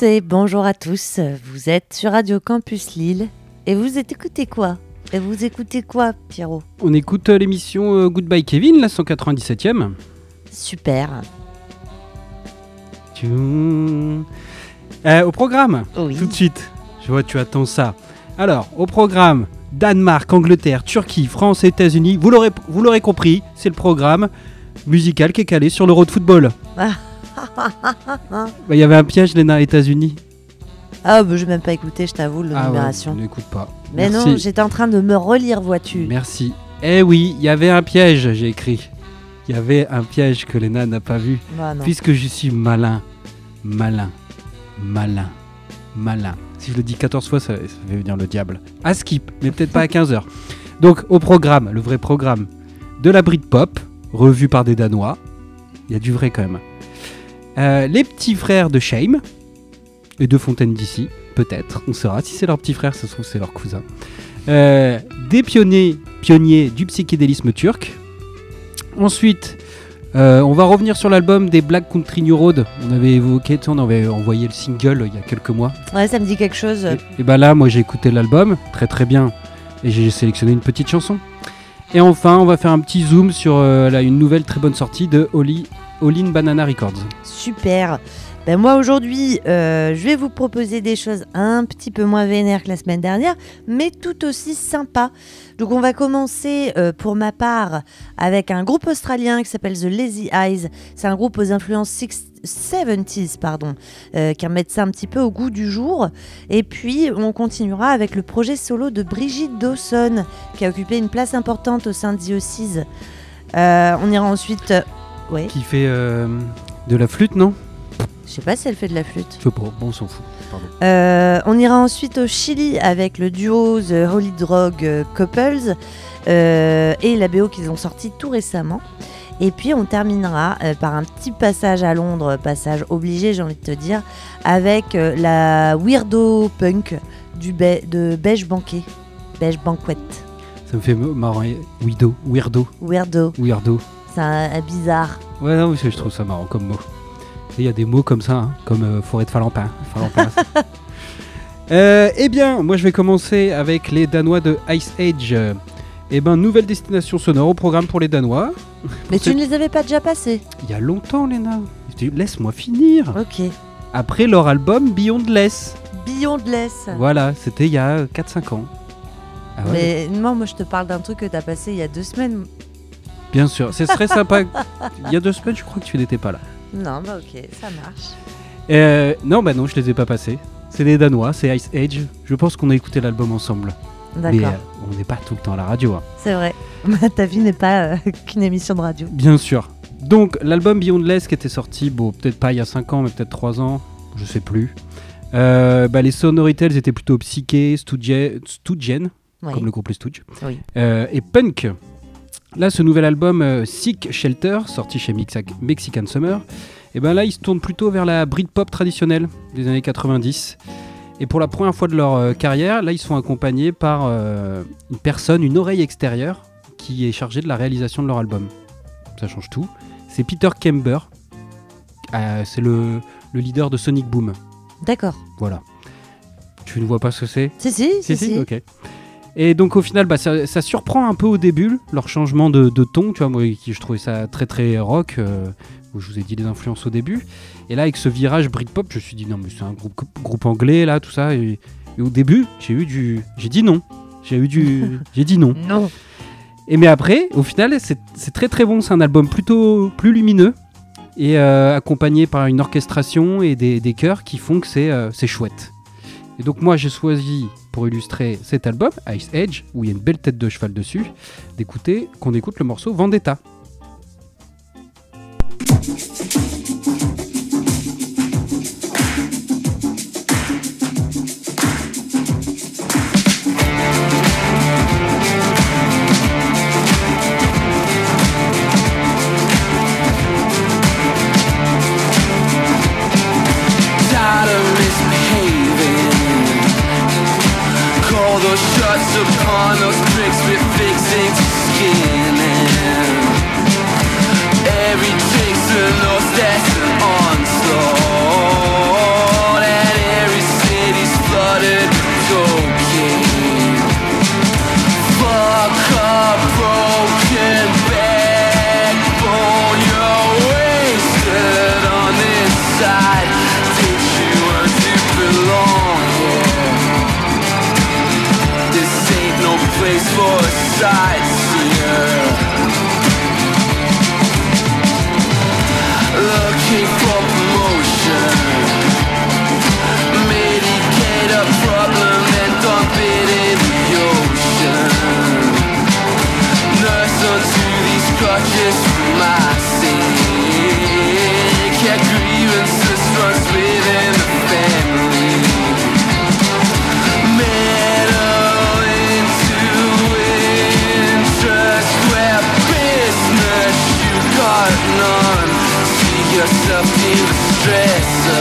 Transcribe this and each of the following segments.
à toutes et bonjour à tous. Vous êtes sur Radio Campus Lille et vous écoutez quoi? Et vous écoutez quoi, Pierrot? On écoute euh, l'émission euh, Goodbye Kevin, la 197e. Super. Euh, au programme, Oui. tout de suite. Je vois, tu attends ça. Alors, au programme, Danemark, Angleterre, Turquie, France, États-Unis. Vous l'aurez, vous l'aurez compris, c'est le programme musical qui est calé sur l'Euro de football. Ah. Bah, Il y avait un piège, Léna, États-Unis. Ah, bah, je vais même pas écouter, je t'avoue, le Ah ouais, numération. n'écoute pas. Mais Merci. non, j'étais en train de me relire, vois-tu. Merci. Eh oui, il y avait un piège, j'ai écrit. Il y avait un piège que Léna n'a pas vu. Bah. Puisque je suis malin, malin, malin, malin. Si je le dis 14 fois, ça, ça fait venir le diable. À skip, mais peut-être pas à 15h. Donc, au programme, le vrai programme de la Britpop, revu par des Danois. Il y a du vrai quand même. Euh, les petits frères de Shame et de Fontaine d'ici, peut-être. On saura si c'est leur petit frère, ça se trouve c'est leur cousin. Euh, des pionniers, pionniers du psychédélisme turc. Ensuite, euh, on va revenir sur l'album des Black Country New Road. On avait évoqué, on avait envoyé le single il y a quelques mois. Ouais, ça me dit quelque chose. Et, et bah là, moi j'ai écouté l'album, très très bien, et j'ai sélectionné une petite chanson. Et enfin, on va faire un petit zoom sur euh, là, une nouvelle très bonne sortie de Oli, All In Banana Records. Super. Ben moi aujourd'hui, euh, je vais vous proposer des choses un petit peu moins vénères que la semaine dernière, mais tout aussi sympas. Donc on va commencer euh, pour ma part avec un groupe australien qui s'appelle The Lazy Eyes. C'est un groupe aux influences six- 70s, pardon, euh, qui remettent ça un petit peu au goût du jour. Et puis on continuera avec le projet solo de Brigitte Dawson, qui a occupé une place importante au sein de The Oasis. Euh, on ira ensuite... ouais, Qui fait euh, de la flûte, non? Je sais pas si elle fait de la flûte. Je sais pas, bon, on s'en fout. Pardon. Euh, on ira ensuite au Chili avec le duo The Holy Drug euh, Couples euh, et la BO qu'ils ont sorti tout récemment. Et puis on terminera par un petit passage à Londres, passage obligé j'ai envie de te dire, avec la weirdo punk du de Beige Banquet, Beige Banquet. Ça me fait marrant. Weirdo, weirdo, Weirdo, weirdo. C'est bizarre. Ouais, non, mais je trouve ça marrant comme mot. Il y a des mots comme ça, hein, comme euh, forêt de Falampin. Falampin, Euh, eh bien, moi je vais commencer avec les Danois de Ice Age. Eh ben, nouvelle destination sonore au programme pour les Danois. Mais tu ne les avais pas déjà passés Il y a longtemps, Léna. Laisse-moi finir. Ok. Après leur album Beyond Less. Beyondless. Voilà, c'était il y a 4-5 ans. Ah ouais, Mais non, moi je te parle d'un truc que t'as passé il y a deux semaines. Bien sûr, ce serait sympa. Il y a deux semaines, je crois que tu n'étais pas là. Non, bah ok, ça marche. Euh, non, bah non, je les ai pas passés. C'est des Danois, c'est Ice Age. Je pense qu'on a écouté l'album ensemble. Mais D'accord, euh, on n'est pas tout le temps à la radio. hein. c'est vrai. Ta vie n'est pas euh, qu'une émission de radio. Bien sûr. Donc, l'album Beyond Less qui était sorti, bon, peut-être pas il y a 5 ans, mais peut-être 3 ans, je sais plus. Euh, bah, les sonorités, elles étaient plutôt psyché, Stoogen, Oui. comme le groupe Les Stooges, Oui. et punk. Là, ce nouvel album euh, Sick Shelter, sorti chez Mixa- Mexican Summer, et ben là, ils se tournent plutôt vers la Britpop traditionnelle des années 90. Et pour la première fois de leur euh, carrière, là, ils sont accompagnés par euh, une personne, une oreille extérieure, qui est chargée de la réalisation de leur album. Ça change tout. C'est Peter Kember. C'est le, le leader de Sonic Boom. D'accord. Voilà. Tu ne vois pas ce que c'est? Si, si, si. si. Ok. Et donc au final, bah, ça, ça surprend un peu au début leur changement de, de ton. Tu vois, moi, qui, je trouvais ça très très rock. euh, où je vous ai dit les influences au début. Et là, avec ce virage Britpop, je me suis dit non, mais c'est un groupe, groupe anglais là, tout ça. Et, et au début, j'ai eu du, j'ai dit non. J'ai eu du, j'ai dit non. Non. Et mais après, au final, c'est très très bon. C'est un album plutôt plus lumineux et euh, accompagné par une orchestration et des, des chœurs qui font que c'est euh, c'est chouette. Et donc moi, j'ai choisi pour illustrer cet album, Ice Age, où il y a une belle tête de cheval dessus, d'écouter qu'on écoute le morceau Vendetta. upon us pricks with fixated skin. In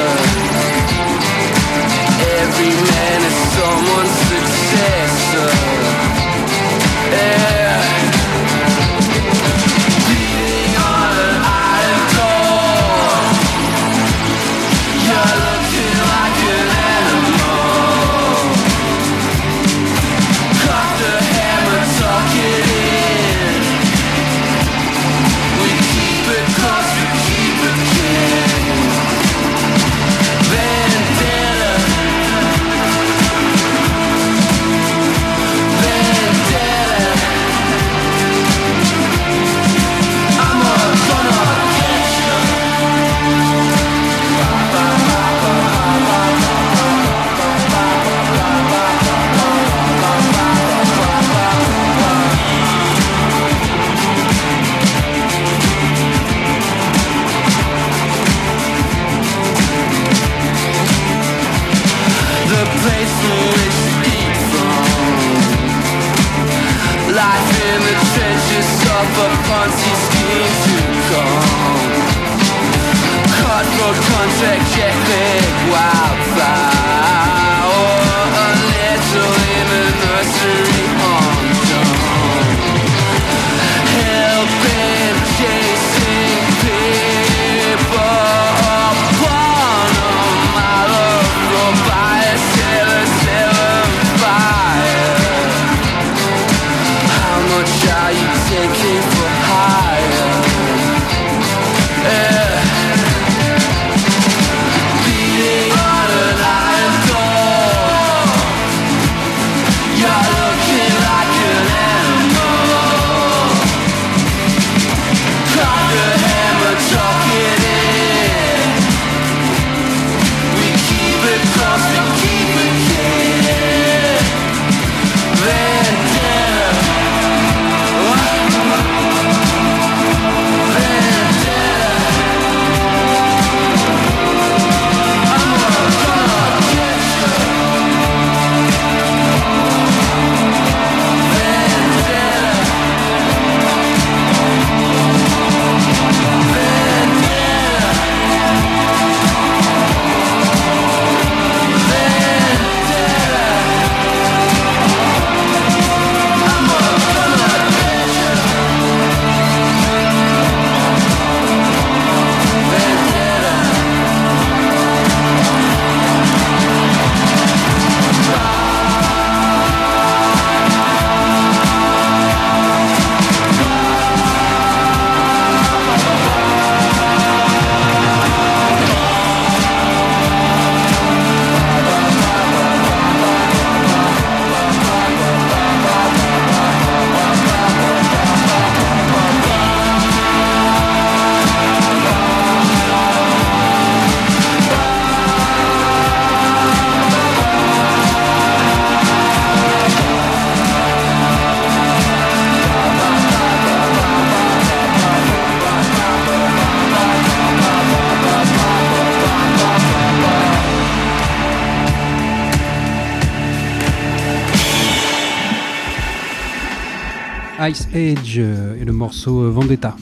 Ice Age euh, et le morceau euh, Vendetta.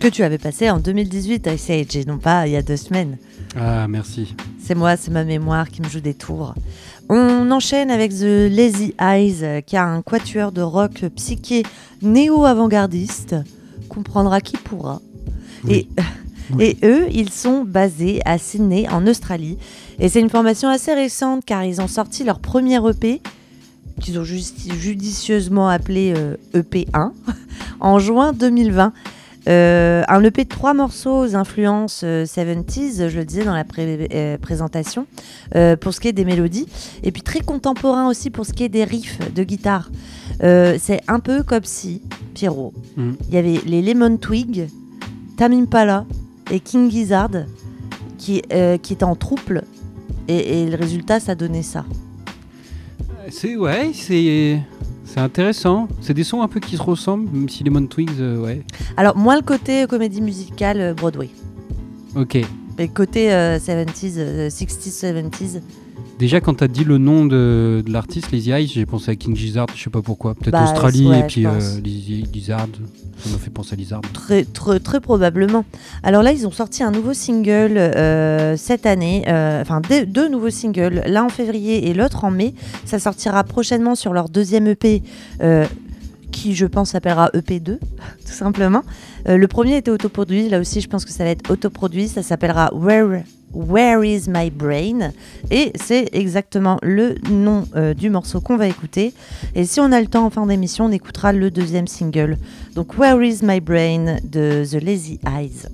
Que tu avais passé en 2018 Ice Age et non pas il y a deux semaines. Ah, merci. C'est moi, c'est ma mémoire qui me joue des tours. On enchaîne avec The Lazy Eyes, euh, qui a un quatuor de rock psyché néo-avant-gardiste. Comprendra qui pourra. Oui. Et, Oui. et eux, ils sont basés à Sydney, en Australie. Et c'est une formation assez récente, car ils ont sorti leur premier EP, qu'ils ont judicieusement appelé euh, EP1, en juin 2020. Euh, un EP de trois morceaux aux influences euh, 70s, je le disais dans la pré- euh, présentation, euh, pour ce qui est des mélodies, et puis très contemporain aussi pour ce qui est des riffs de guitare. Euh, c'est un peu comme si, Pierrot, Mm. il y avait les Lemon Twig, Tamim Pala et King Gizzard qui, euh, qui étaient en trouble. Et, et le résultat, ça donnait ça. C'est ouais, c'est c'est intéressant. C'est des sons un peu qui se ressemblent, même si Lemon Twigs, euh, ouais. Alors, moins le côté euh, comédie musicale euh, Broadway. Ok. Mais côté euh, 70s, euh, 60s, 70s. Déjà, quand t'as dit le nom de, de l'artiste, Lazy Eyes, j'ai pensé à King Gizzard, je sais pas pourquoi. Peut-être Bah, Australie ouais, et puis euh, Lizard. Ça m'a fait penser à Lizard. Très, très, très probablement. Alors là, ils ont sorti un nouveau single euh, cette année, euh, enfin deux, deux nouveaux singles, l'un en février et l'autre en mai. Ça sortira prochainement sur leur deuxième EP, euh, qui je pense s'appellera EP2, tout simplement. Euh, le premier était autoproduit, là aussi je pense que ça va être autoproduit, ça s'appellera Where, Where is My Brain? Et c'est exactement le nom euh, du morceau qu'on va écouter. Et si on a le temps en fin d'émission, on écoutera le deuxième single. Donc Where is My Brain? de The Lazy Eyes.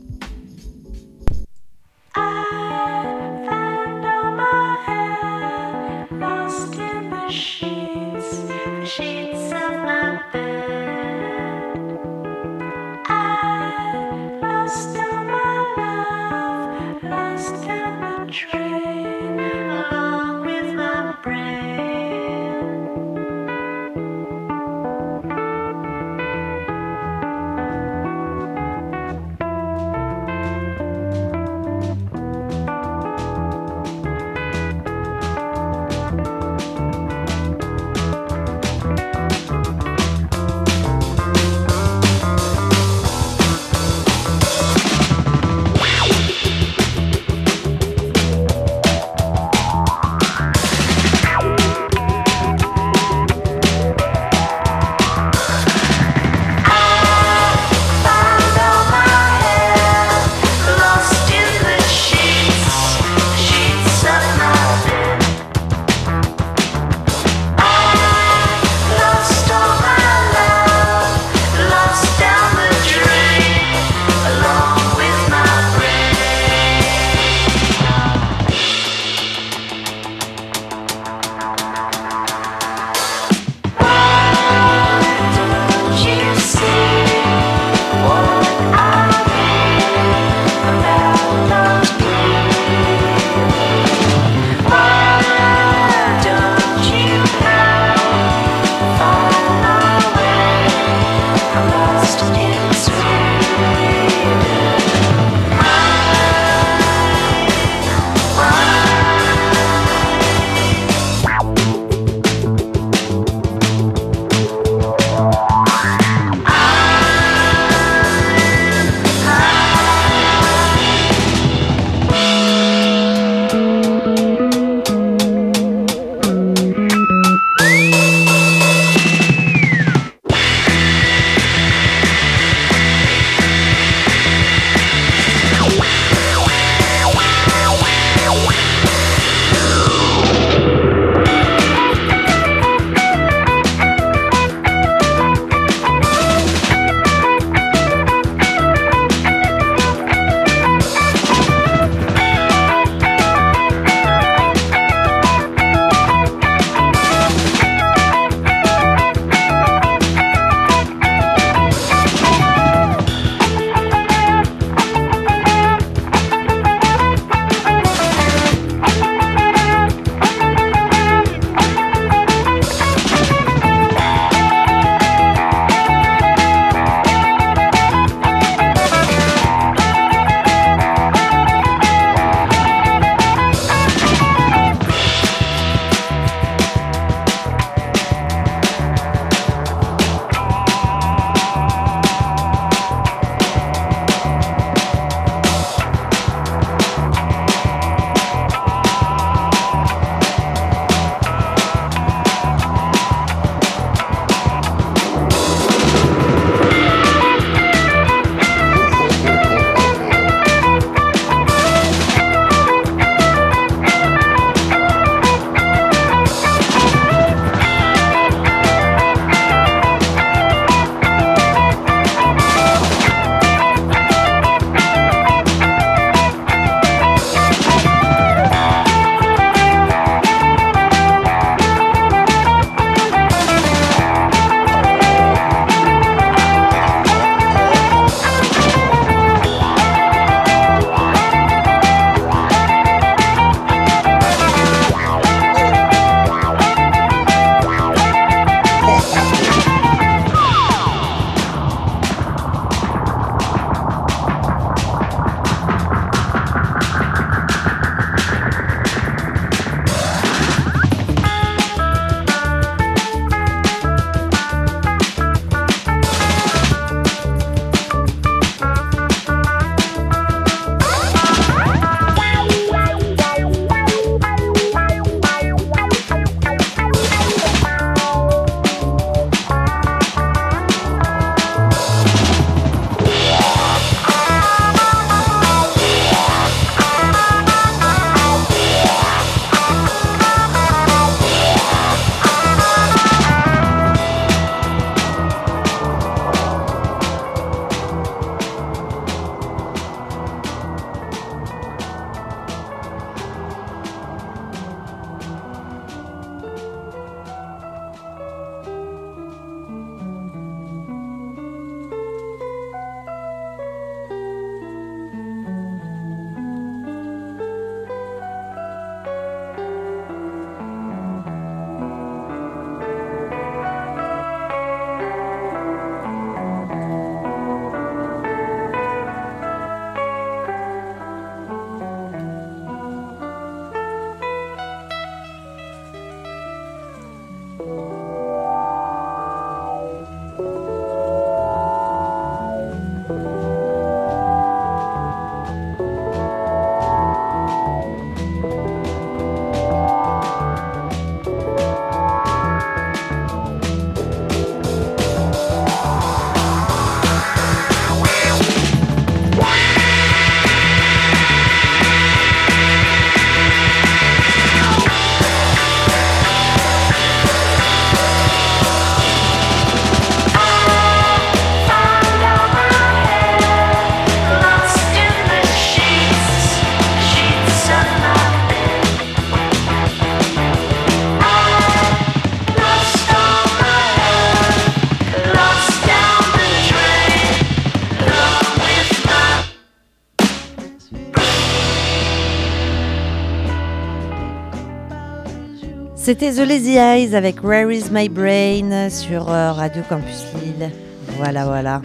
C'était The Lazy Eyes avec Where is My Brain sur euh, Radio Campus Lille. Voilà, voilà.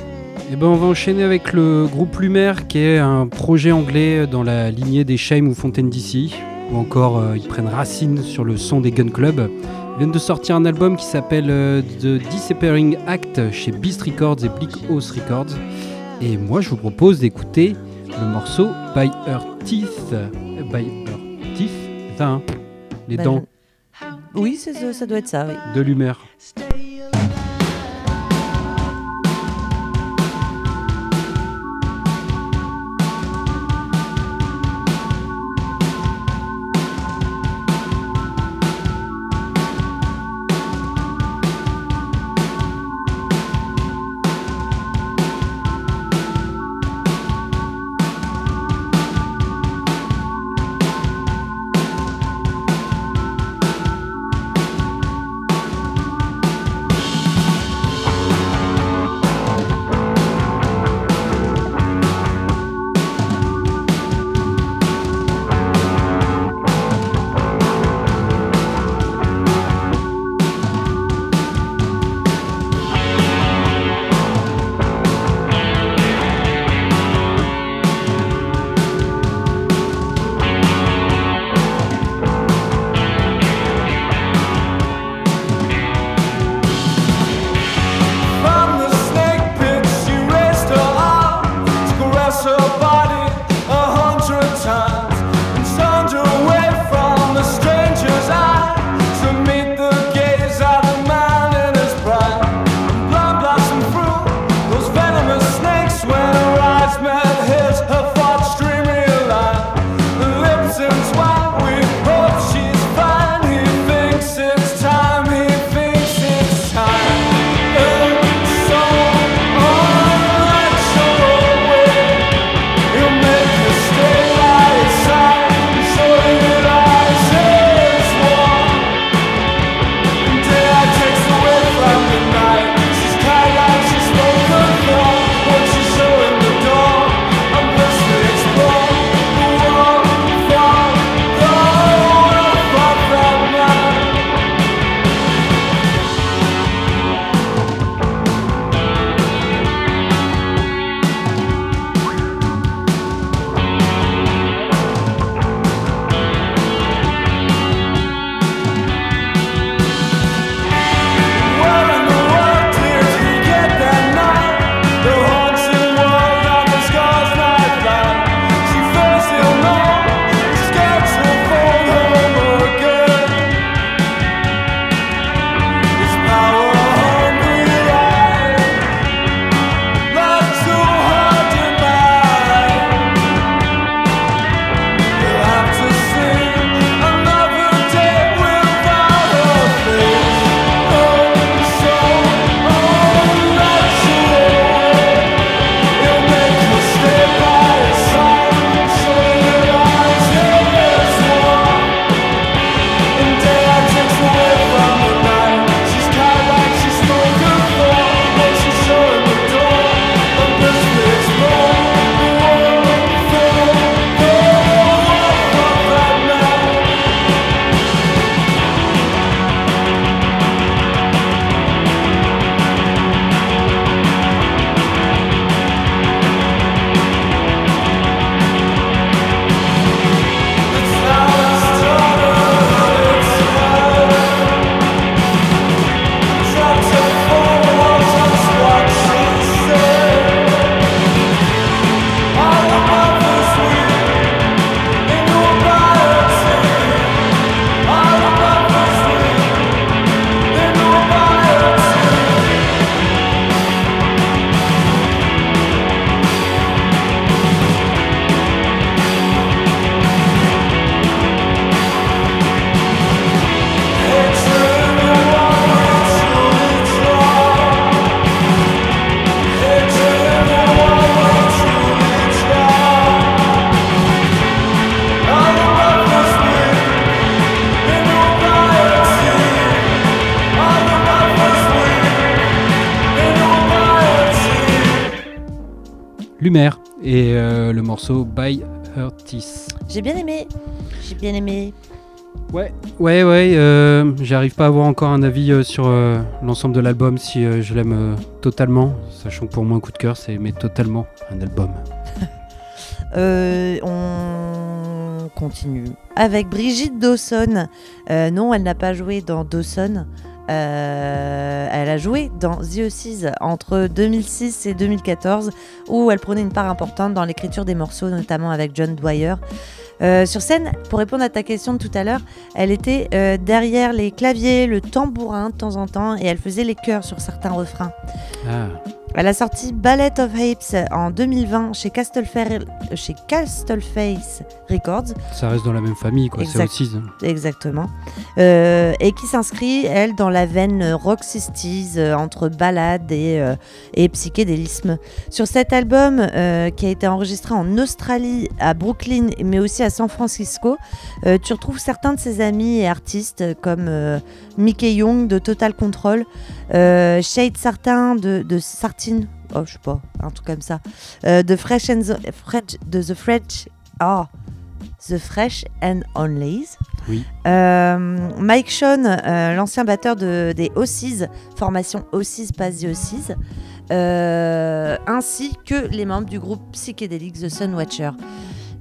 Et ben on va enchaîner avec le groupe Lumière qui est un projet anglais dans la lignée des Shame ou Fontaine DC ou encore euh, ils prennent racine sur le son des Gun Club. Ils viennent de sortir un album qui s'appelle euh, The Disappearing Act chez Beast Records et Bleak House Records. Et moi je vous propose d'écouter le morceau By Her Teeth. By Her Teeth, hein Les Bah, dents Oui, ça doit être ça, oui. de Lumière. Morceau By. J'ai bien aimé. J'ai bien aimé. Ouais, ouais, ouais. euh, J'arrive pas à avoir encore un avis euh, sur euh, l'ensemble de l'album si je l'aime totalement. Sachant que pour moi, un coup de cœur, c'est aimer totalement un album. On continue avec Brigitte Dawson. Non, elle n'a pas joué dans Dawson. Euh, elle a joué dans The Oasis entre 2006 et 2014, où elle prenait une part importante dans l'écriture des morceaux, notamment avec John Dwyer. Euh, sur scène, pour répondre à ta question de tout à l'heure, elle était euh, derrière les claviers, le tambourin de temps en temps, et elle faisait les chœurs sur certains refrains. Ah, Elle a sorti Ballet of Apes en 2020 chez Castleface, chez Castleface Records, ça reste dans la même famille, quoi. C'est aussi. exactement, Euh, et qui s'inscrit, elle, dans la veine rock 60s, euh, entre ballade et, euh, et psychédélisme. Sur cet album, euh, qui a été enregistré en Australie, à Brooklyn, mais aussi à San Francisco, euh, tu retrouves certains de ses amis et artistes, euh, comme euh, Mickey Young de Total Control, euh, Shade Sartin de, de Sartine, oh je sais pas, un truc comme ça, euh, de Fresh and the, French, de The French, ah, The Fresh and Onlys. Oui. Euh, Mike Sean, l'ancien batteur de, des Ossies, formation Ossies, pas The Ossies, ainsi que les membres du groupe psychédélique The Sun Watcher.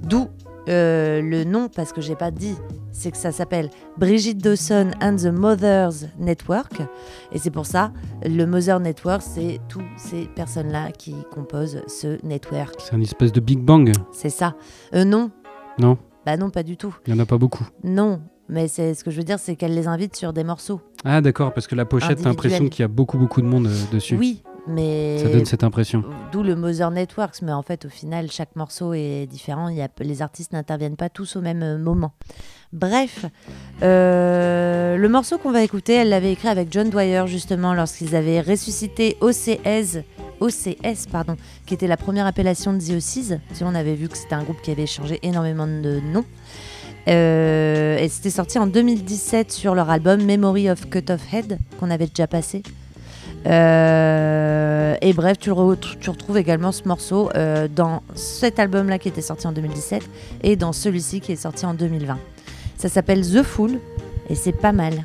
D'où euh, le nom, parce que j'ai pas dit, c'est que ça s'appelle Brigitte Dawson and the Mothers Network. Et c'est pour ça, le Mother Network, c'est tous ces personnes-là qui composent ce network. C'est un espèce de Big Bang. C'est ça. Euh, non. Non, Bah non, pas du tout. il y en a pas beaucoup. Non. Mais c'est ce que je veux dire, c'est qu'elle les invite sur des morceaux. Ah, d'accord, parce que la pochette, t'as l'impression qu'il y a beaucoup, beaucoup de monde euh, dessus. Oui, mais Ça donne cette impression. d'où le Mother Networks. Mais en fait, au final, chaque morceau est différent. Il y a... Les artistes n'interviennent pas tous au même euh, moment. Bref, euh, le morceau qu'on va écouter, elle l'avait écrit avec John Dwyer justement lorsqu'ils avaient ressuscité OCS, OCS pardon, qui était la première appellation de The sais, on avait vu que c'était un groupe qui avait changé énormément de noms. Euh, et c'était sorti en 2017 sur leur album Memory of Cut Off Head qu'on avait déjà passé. Euh, et bref, tu, retrouves également ce morceau euh, dans cet album-là qui était sorti en 2017 et dans celui-ci qui est sorti en 2020. Ça s'appelle The Fool et c'est pas mal.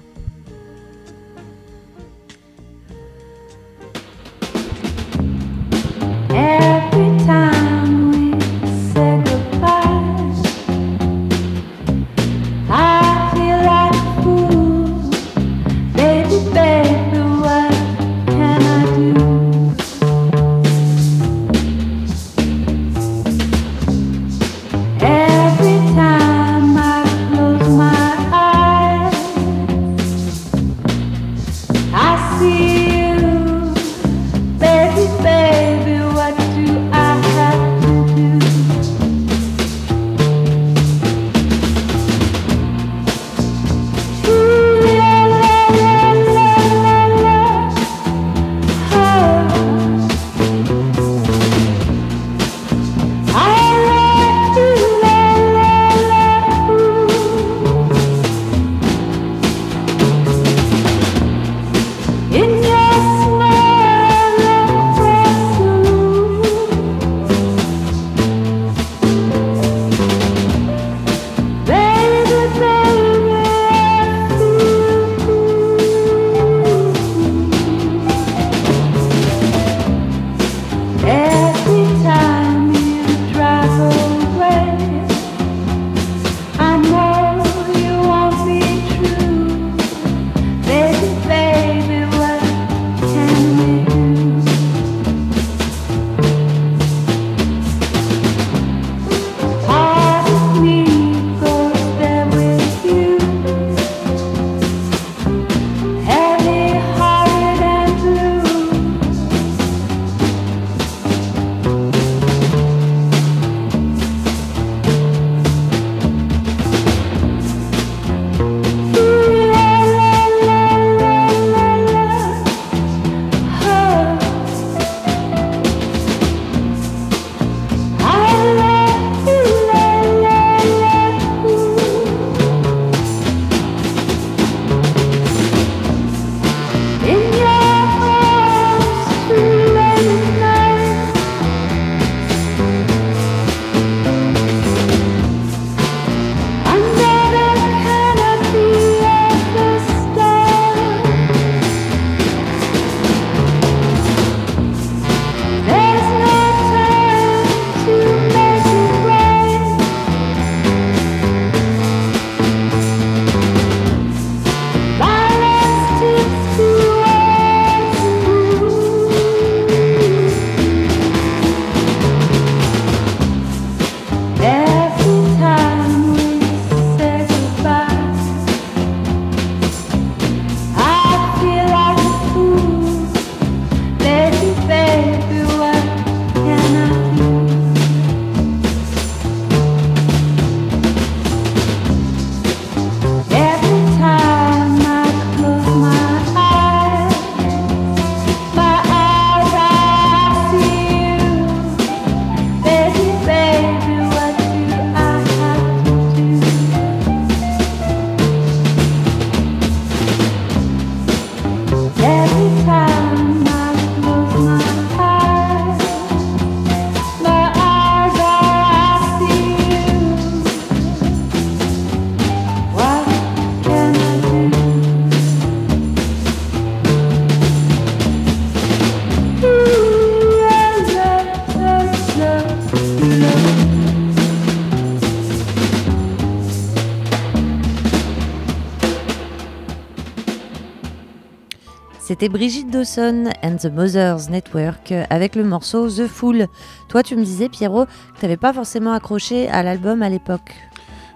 C'était Brigitte Dawson and the Mothers Network avec le morceau The Fool. Toi, tu me disais, Pierrot, que tu n'avais pas forcément accroché à l'album à l'époque.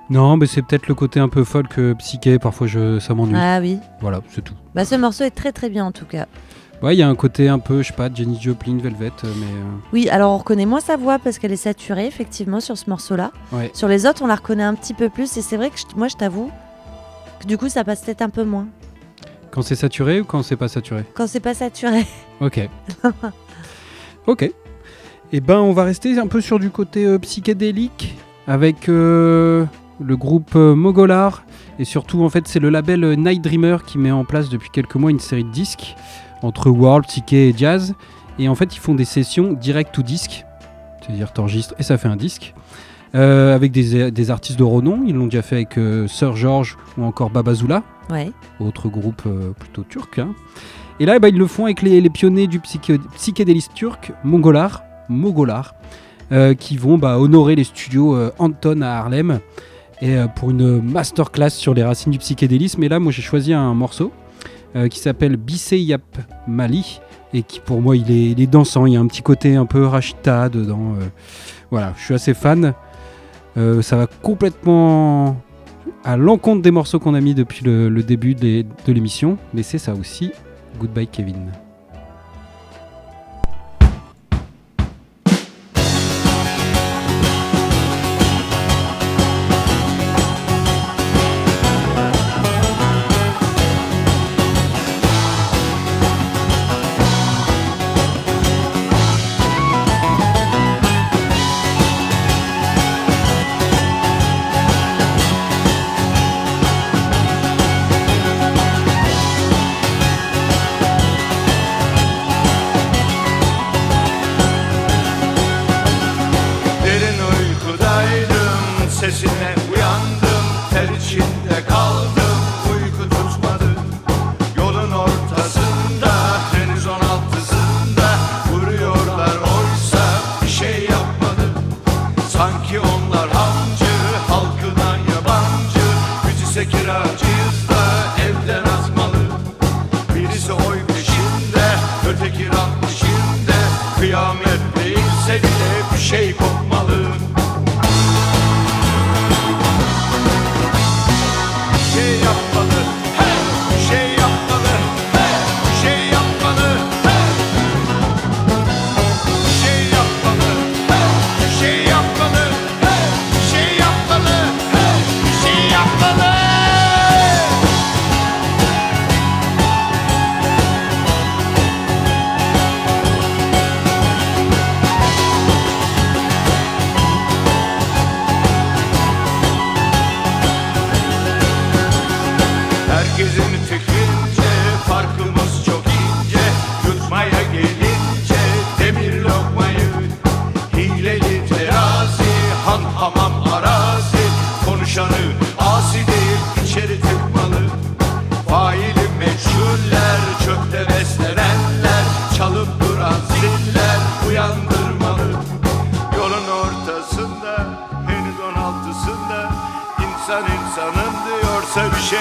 Non, mais c'est peut-être le côté un peu folk euh, psyché, parfois je, ça m'ennuie. Ah oui. Voilà, c'est tout. Bah, ce morceau est très très bien en tout cas. Ouais, il y a un côté un peu, je sais pas, Jenny Joplin, Velvet, euh, mais euh, Oui, alors on reconnaît moins sa voix parce qu'elle est saturée effectivement sur ce morceau-là. ouais. Sur les autres, on la reconnaît un petit peu plus et c'est vrai que je- moi, je t'avoue que du coup, ça passe peut-être un peu moins Quand c'est saturé ou quand c'est pas saturé quand c'est pas saturé. Ok. ok. Et ben, on va rester un peu sur du côté euh, psychédélique avec euh, le groupe euh, Mogolar. Et surtout, en fait, c'est le label Night Dreamer qui met en place depuis quelques mois une série de disques entre world, psyché et jazz. Et en fait, ils font des sessions direct to disque. C'est-à-dire, t'enregistres et ça fait un disque. Euh, avec des, des artistes de renom. Ils l'ont déjà fait avec euh, Sir George ou encore Babazula Ouais. autre groupe euh, plutôt turc. hein. Et là, bah, ils le font avec les, les pionniers du psyché- psychédélisme turc, Mongolar, Mogolar, qui vont bah, honorer les studios Anton à Harlem et pour une masterclass sur les racines du psychédélisme. Et là, moi, j'ai choisi un morceau qui s'appelle Bisseyap Mali et qui, pour moi, il est, il est dansant. Il y a un petit côté un peu Rachita dedans. voilà, je suis assez fan. Euh, ça va complètement à l'encontre des morceaux qu'on a mis depuis le, début de l'émission, mais c'est ça aussi. Goodbye Kevin.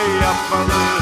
way up around.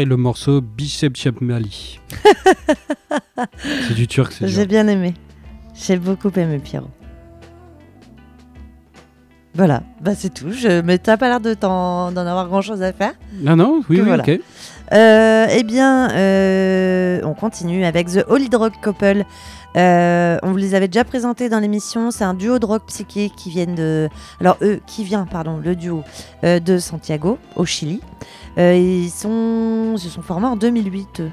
Et le morceau Bicep Mali. c'est du turc, c'est J'ai bien aimé. J'ai beaucoup aimé Pierrot. Voilà, bah c'est tout. Je... Mais t'as pas l'air de t'en- d'en avoir grand chose à faire. Non, non, oui, oui, voilà. ok. Euh, eh bien, euh, on continue avec The Holy Drug Couple. Euh, on vous les avait déjà présentés dans l'émission. C'est un duo de rock psyché qui viennent de. Alors, eux, qui vient, pardon, le duo euh, de Santiago, au Chili. Euh, ils, sont... ils se sont formés en 2008. eux.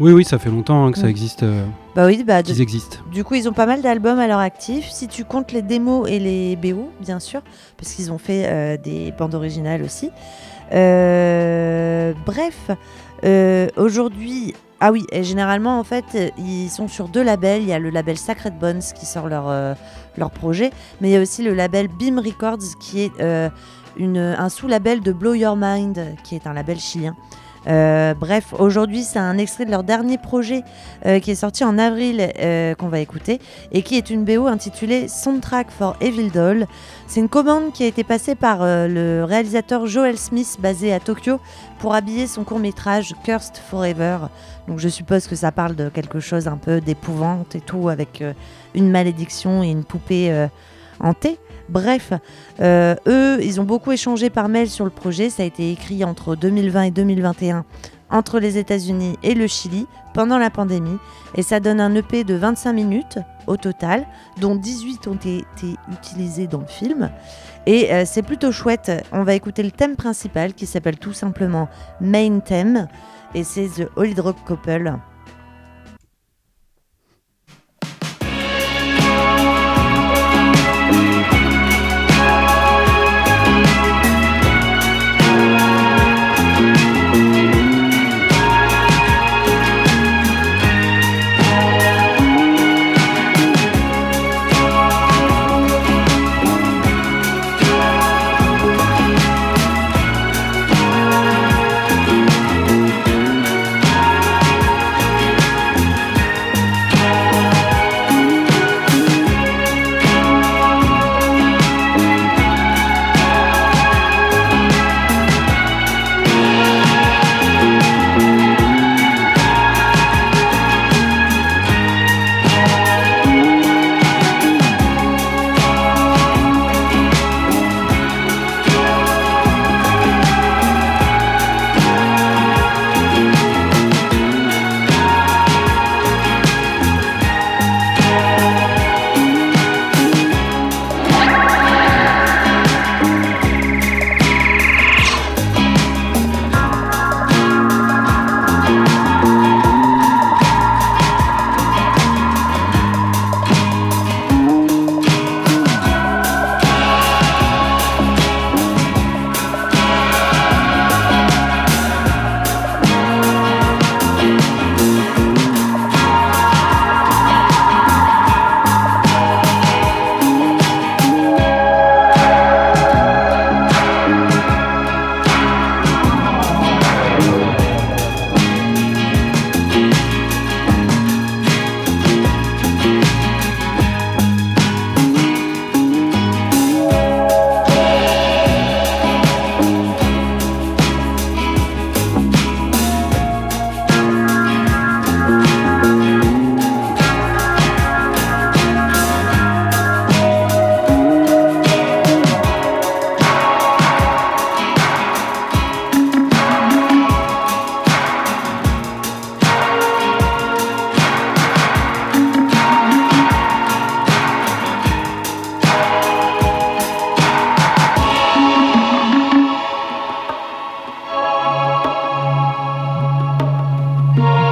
Oui, oui, ça fait longtemps hein, que ça Mm. existe, Bah oui, bah, qu'ils existent. du coup, ils ont pas mal d'albums à leur actif. Si tu comptes les démos et les BO, bien sûr, parce qu'ils ont fait des bandes originales aussi. Euh, bref, euh, aujourd'hui, ah oui, et généralement, en fait, ils sont sur deux labels. Il y a le label Sacred Bones qui sort leur, euh, leur projet, mais il y a aussi le label Beam Records qui est une, un sous-label de Blow Your Mind, qui est un label chilien. Euh, bref, aujourd'hui, c'est un extrait de leur dernier projet euh, qui est sorti en avril euh, qu'on va écouter et qui est une BO intitulée Soundtrack for Evil Doll. C'est une commande qui a été passée par le réalisateur Joel Smith basé à Tokyo pour habiller son court métrage Cursed Forever. Donc je suppose que ça parle de quelque chose un peu d'épouvante et tout avec une malédiction et une poupée euh, hantée. Bref, euh, eux, ils ont beaucoup échangé par mail sur le projet. Ça a été écrit entre 2020 et 2021 entre les États-Unis et le Chili pendant la pandémie. Et ça donne un EP de 25 minutes au total, dont 18 ont été utilisés dans le film. Et euh, c'est plutôt chouette. On va écouter le thème principal qui s'appelle tout simplement Main Theme. Et c'est The Holy Drug Couple.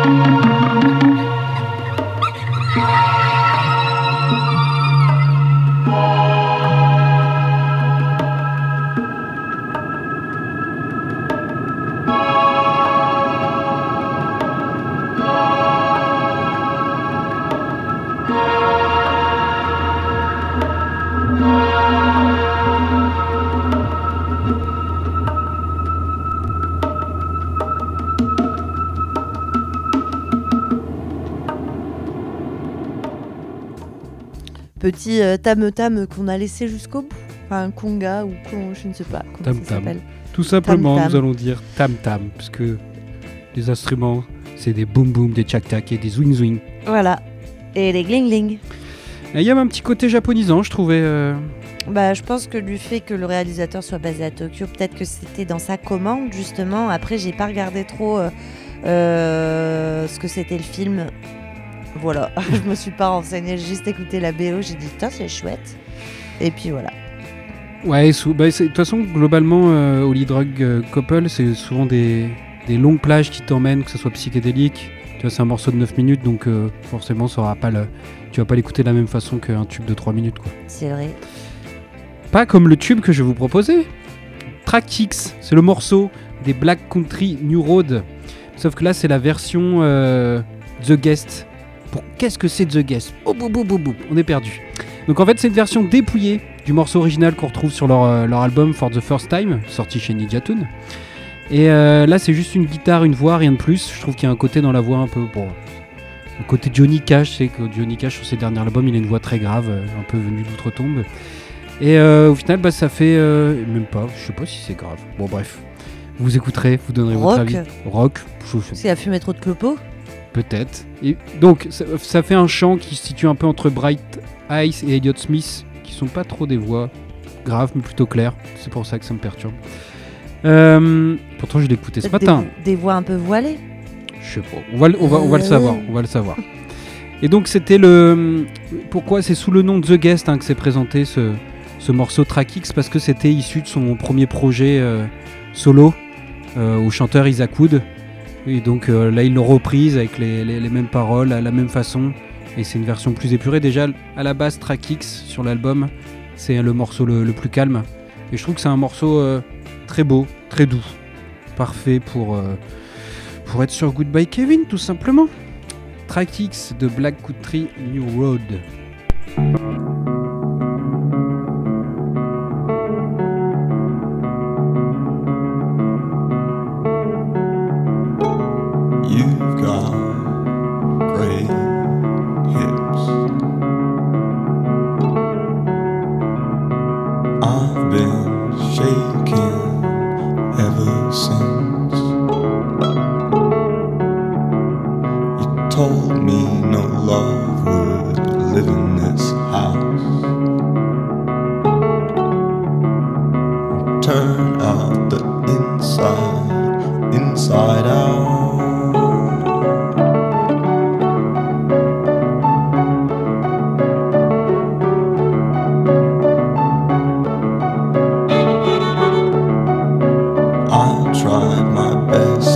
Música Petit euh, tam-tam qu'on a laissé jusqu'au bout. Enfin, un conga ou con- je ne sais pas comment ça Tam-tam. s'appelle. Tout simplement, nous allons dire tam-tam, puisque les instruments, c'est des boum-boum, des tchac-tac et des zwing-zwing. Voilà. Et les gling-gling. Et Il y avait un petit côté japonisant, je trouvais. euh, Bah, je pense que du fait que le réalisateur soit basé à Tokyo, peut-être que c'était dans sa commande justement. Après, j'ai pas regardé trop euh, euh, ce que c'était le film. Voilà, je me suis pas renseignée, j'ai juste écouté la BO, j'ai dit putain c'est chouette. Et puis voilà. Ouais, bah, de toute façon, globalement, euh, Holy Drug euh, Couple, c'est souvent des, des longues plages qui t'emmènent, que ce soit psychédélique. Tu vois, c'est un morceau de 9 minutes, donc euh, forcément, ça aura pas le... tu vas pas l'écouter de la même façon qu'un tube de 3 minutes. Quoi. C'est vrai. Pas comme le tube que je vais vous proposer. Track X, c'est le morceau des Black Country New Road. Sauf que là, c'est la version euh, The Guest. Pour qu'est-ce que c'est The Guest? Oh, bou, bou, bou, bou, On est perdu. Donc en fait, c'est une version dépouillée du morceau original qu'on retrouve sur leur, euh, leur album For the First Time, sorti chez Ninja Tune. Et euh, là, c'est juste une guitare, une voix, rien de plus. Je trouve qu'il y a un côté dans la voix un peu. Bon, le côté Johnny Cash, c'est que Johnny Cash sur ses derniers albums, il a une voix très grave, euh, un peu venue d'outre-tombe. Et euh, au final, bah, ça fait. euh, même pas, je sais pas si c'est grave. Bon, bref. Vous écouterez, vous donnerez votre Rock. avis. Rock, qu'il a fumé trop de clopos. Peut-être. Et donc, ça, ça fait un chant qui se situe un peu entre Bright Eyes et Elliott Smith, qui sont pas trop des voix graves, mais plutôt claires. C'est pour ça que ça me perturbe. Euh, pourtant, je l'ai écouté ce matin. Des, voix un peu voilées. Je sais pas. On va, le- on va, on va le Euh. savoir. On va le savoir. Et donc, c'était le. Pourquoi c'est sous le nom de The Guest hein, que s'est présenté ce, ce morceau Track X Parce que c'était issu de son premier projet euh, solo euh, au chanteur Isaac Wood. Et donc euh, là, ils l'ont reprise avec les, les- mêmes paroles, à la même façon. Et c'est une version plus épurée. Déjà, à la base, Track X sur l'album, c'est le morceau le, le plus calme. Et je trouve que c'est un morceau euh, très beau, très doux. Parfait pour, euh, pour être sur Goodbye Kevin, tout simplement. Track X de Black Country New Road. My best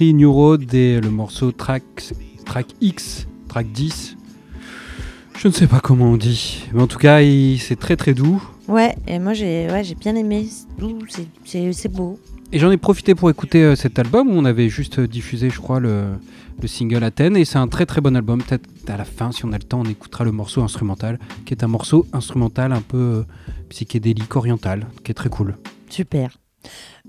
Country New Road et le morceau track, track X, track 10. Je ne sais pas comment on dit, mais en tout cas, c'est très très doux. Ouais, et moi j'ai ouais, j'ai bien aimé. C'est beau. Et j'en ai profité pour écouter euh, cet album où on avait juste euh, diffusé, je crois, le, le single Athènes. Et c'est un très très bon album. Peut-être à la fin, si on a le temps, on écoutera le morceau instrumental, qui est un morceau instrumental un peu euh, psychédélique oriental, qui est très cool. Super.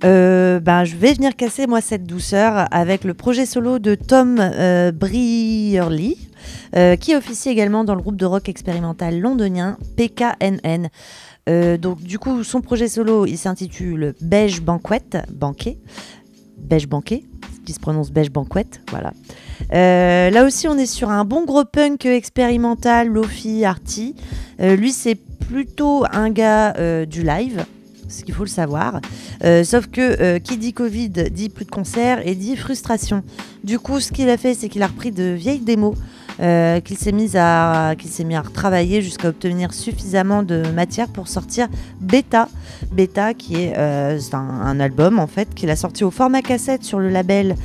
Euh, ben, je vais venir casser moi cette douceur avec le projet solo de Tom euh, Brierly, euh, qui officie également dans le groupe de rock expérimental londonien PKNN. Euh, donc du coup, son projet solo, il s'intitule Beige Banquet, banquet, Beige Banquet, qui se prononce Beige Banquet, voilà. Là aussi, on est sur un bon gros punk expérimental, lofi, arty. Lui, c'est plutôt un gars du live, ce qu'il faut le savoir. Euh, sauf que euh, qui dit Covid dit plus de concerts et dit frustration. Du coup, ce qu'il a fait, c'est qu'il a repris de vieilles démos euh, qu'il s'est mis à mis à retravailler jusqu'à obtenir suffisamment de matière pour sortir Beta. Beta, qui est, un, album en fait qu'il a sorti au format cassette sur le label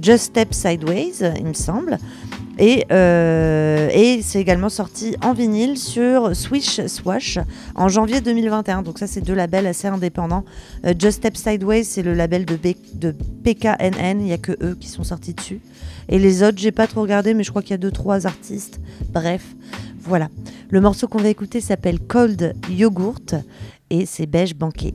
Just Step Sideways, il me semble. Et, euh, et c'est également sorti en vinyle sur Swish Swash en janvier 2021. Donc ça, c'est deux labels assez indépendants. Euh, Just Step Sideways, c'est le label de, de PKNN. Il n'y a que eux qui sont sortis dessus. Et les autres, j'ai pas trop regardé, mais je crois qu'il y a deux, trois artistes. Bref, voilà. Le morceau qu'on va écouter s'appelle Cold Yogurt et c'est beige banquet.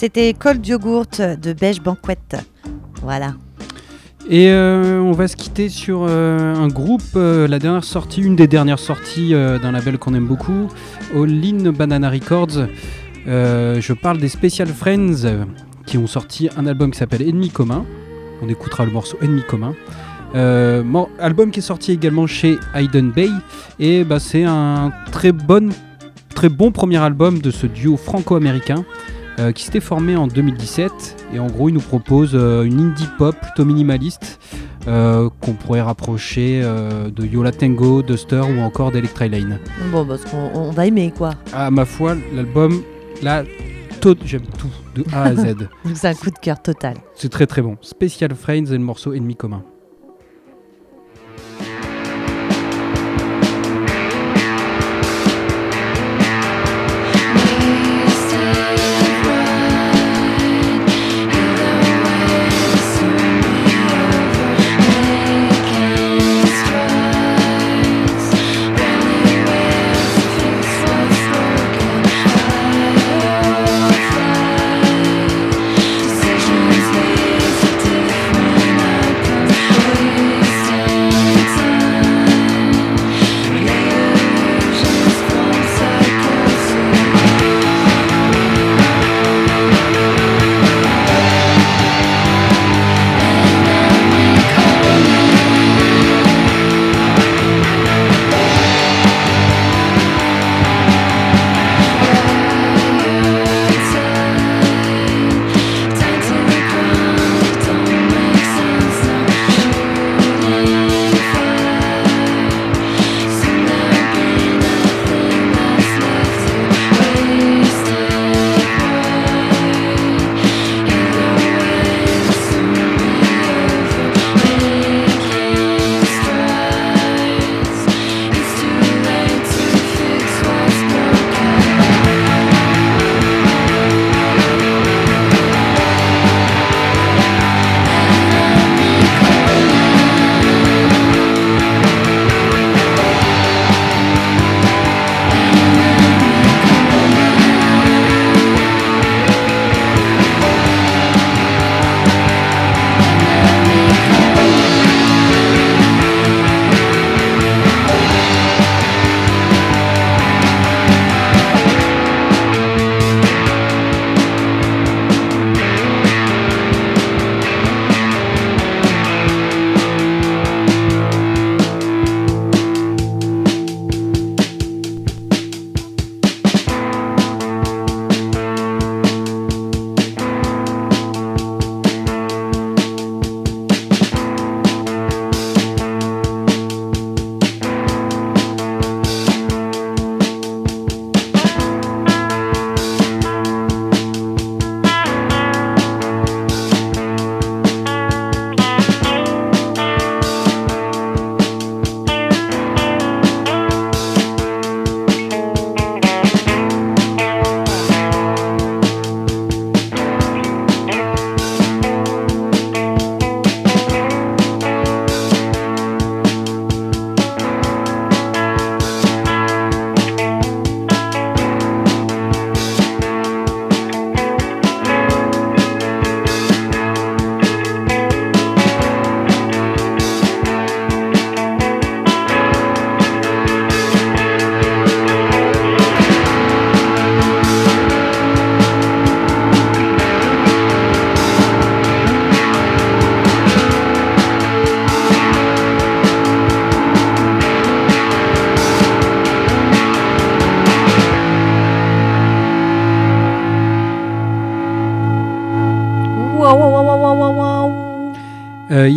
C'était Cold Yogurt de Beige Banquet. Voilà. Et euh, on va se quitter sur euh, un groupe, euh, la dernière sortie, une des dernières sorties d'un label qu'on aime beaucoup, All In Banana Records. Je parle des Special Friends qui ont sorti un album qui s'appelle Ennemi commun. On écoutera le morceau Ennemi commun. Album qui est sorti également chez Hayden Bay et bah, c'est un très bon, très bon premier album de ce duo franco-américain euh, qui s'était formé en 2017 et en gros il nous propose euh, une indie pop plutôt minimaliste euh, qu'on pourrait rapprocher de Yola Tango, Duster ou encore d'Electra Lane. Bon, parce qu'on on va aimer quoi. À ma foi, l'album, là, tout, j'aime tout, de A à Z. C'est un coup de cœur total. C'est très très bon. Special Friends et le morceau Ennemi commun.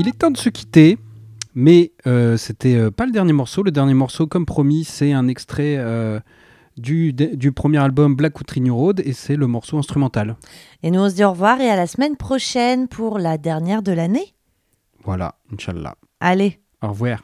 Il est temps de se quitter, mais euh, c'était euh, pas le dernier morceau. Le dernier morceau, comme promis, c'est un extrait euh, du, premier album Black Country New Road et c'est le morceau instrumental. Et nous, on se dit au revoir et à la semaine prochaine pour la dernière de l'année. Voilà, Inch'Allah. Allez. Au revoir.